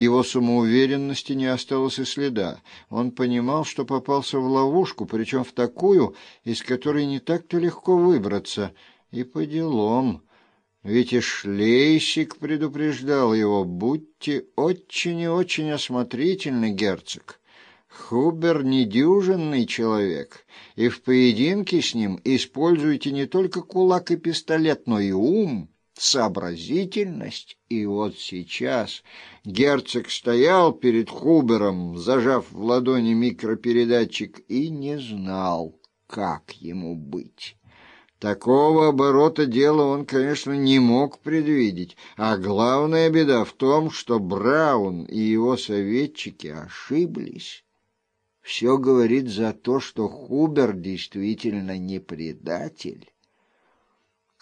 Его самоуверенности не осталось и следа. Он понимал, что попался в ловушку, причем в такую, из которой не так-то легко выбраться. И по делам. Ведь и шлейщик предупреждал его, будьте очень и очень осмотрительны, герцог. Хубер недюжинный человек, и в поединке с ним используйте не только кулак и пистолет, но и ум, сообразительность. И вот сейчас герцог стоял перед Хубером, зажав в ладони микропередатчик, и не знал, как ему быть. Такого оборота дела он, конечно, не мог предвидеть, а главная беда в том, что Браун и его советчики ошиблись. Все говорит за то, что Хубер действительно не предатель.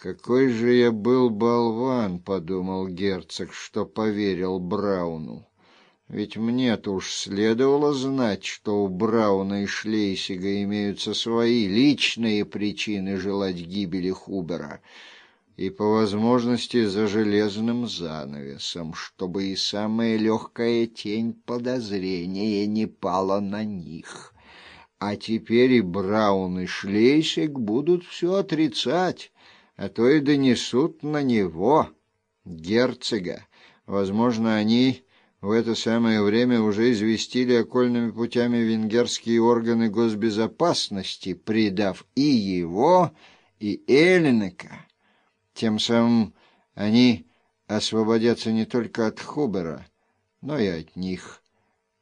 «Какой же я был болван», — подумал герцог, — «что поверил Брауну». Ведь мне-то уж следовало знать, что у Брауна и Шлейсига имеются свои личные причины желать гибели Хубера, и по возможности за железным занавесом, чтобы и самая легкая тень подозрения не пала на них. А теперь и Браун, и Шлейсиг будут все отрицать, а то и донесут на него, герцога. Возможно, они в это самое время уже известили окольными путями венгерские органы госбезопасности, предав и его, и Эллинека. Тем самым они освободятся не только от Хубера, но и от них,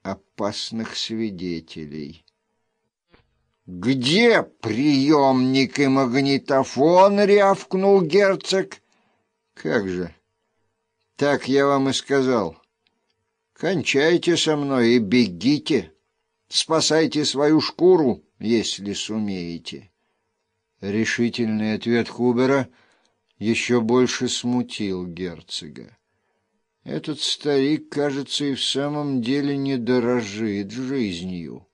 опасных свидетелей. «Где приемник и магнитофон?» — рявкнул герцог. «Как же? Так я вам и сказал». Кончайте со мной и бегите. Спасайте свою шкуру, если сумеете. Решительный ответ Хубера еще больше смутил герцога. Этот старик, кажется, и в самом деле не дорожит жизнью.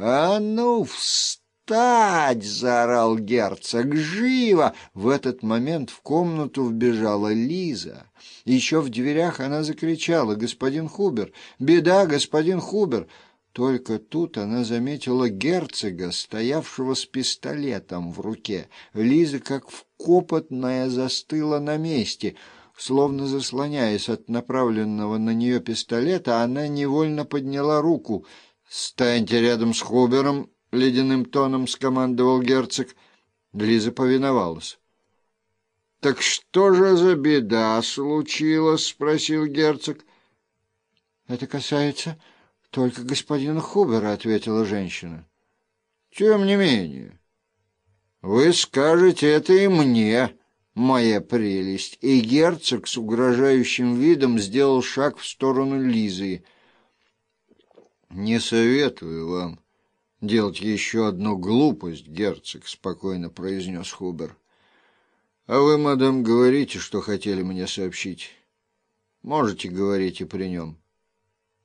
«А ну, встань!» «Встать!» — заорал герцог. «Живо!» В этот момент в комнату вбежала Лиза. Еще в дверях она закричала «Господин Хубер! Беда, господин Хубер!» Только тут она заметила герцога, стоявшего с пистолетом в руке. Лиза, как вкопотная, застыла на месте. Словно заслоняясь от направленного на нее пистолета, она невольно подняла руку. «Станьте рядом с Хубером!» — ледяным тоном скомандовал герцог. Лиза повиновалась. — Так что же за беда случилась? — спросил герцог. — Это касается только господина Хубера, — ответила женщина. — Тем не менее, вы скажете это и мне, моя прелесть. И герцог с угрожающим видом сделал шаг в сторону Лизы. — Не советую вам делать еще одну глупость, герцог, — спокойно произнес Хубер. — А вы, мадам, говорите, что хотели мне сообщить. Можете говорить и при нем.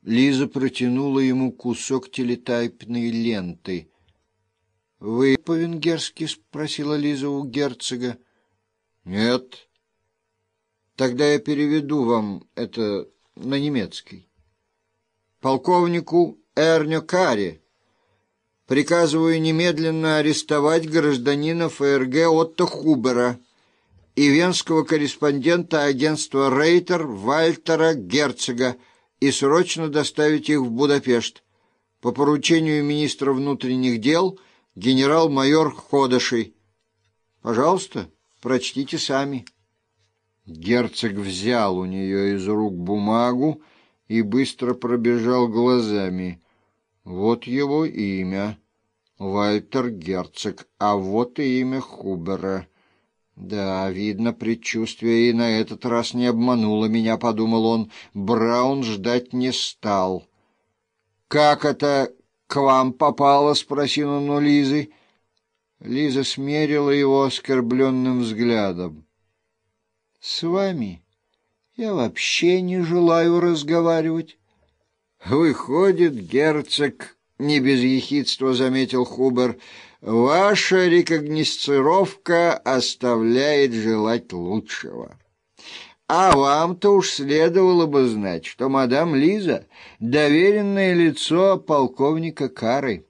Лиза протянула ему кусок телетайпной ленты. — Вы по-венгерски? — спросила Лиза у герцога. — Нет. — Тогда я переведу вам это на немецкий. Полковнику Эрню Карри приказываю немедленно арестовать гражданина ФРГ Отто Хубера и венского корреспондента агентства «Рейтер» Вальтера Герцога и срочно доставить их в Будапешт по поручению министра внутренних дел генерал-майор Ходышей. Пожалуйста, прочтите сами. Герцог взял у нее из рук бумагу и быстро пробежал глазами. Вот его имя. Вальтер Герцог. А вот и имя Хубера. Да, видно, предчувствие и на этот раз не обмануло меня, подумал он. Браун ждать не стал. Как это к вам попало? спросил он у Лизы. Лиза смерила его оскорбленным взглядом. С вами я вообще не желаю разговаривать. «Выходит, герцог, — не без ехидства заметил Хубер, — ваша рекогносцировка оставляет желать лучшего. А вам-то уж следовало бы знать, что мадам Лиза — доверенное лицо полковника Кары.